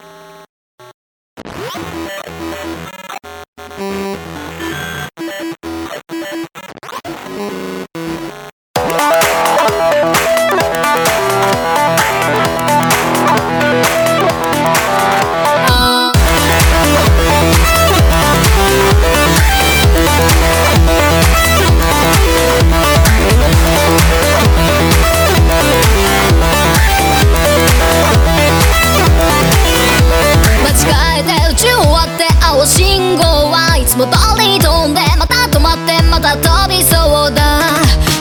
間はいつも通り飛んでまた止まってまた飛びそうだ。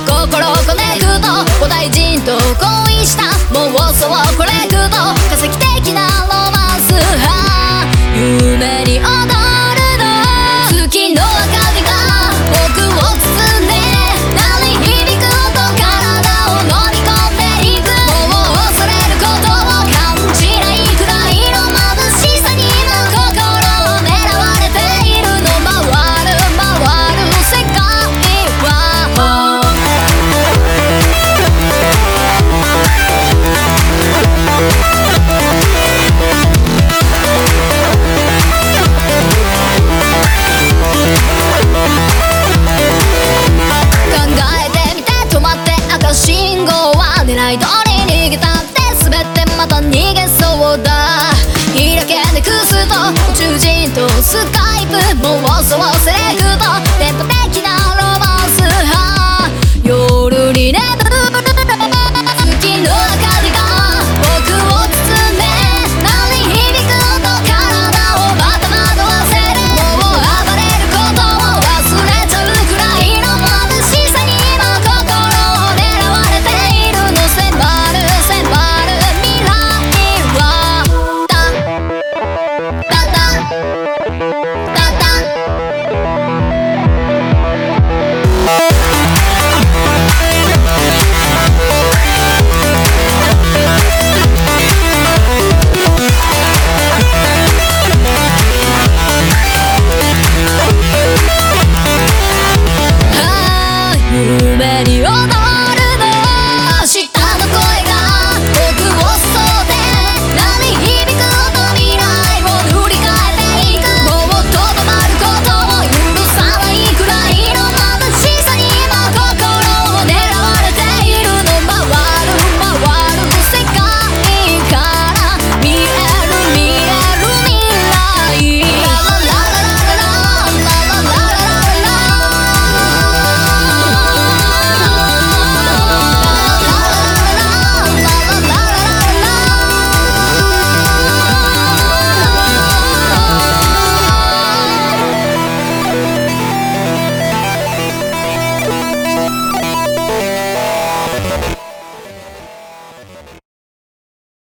心コネクト古代人と恋した。妄想コネクト化石的なロマンス。は夢に踊るスカイプもうそうせ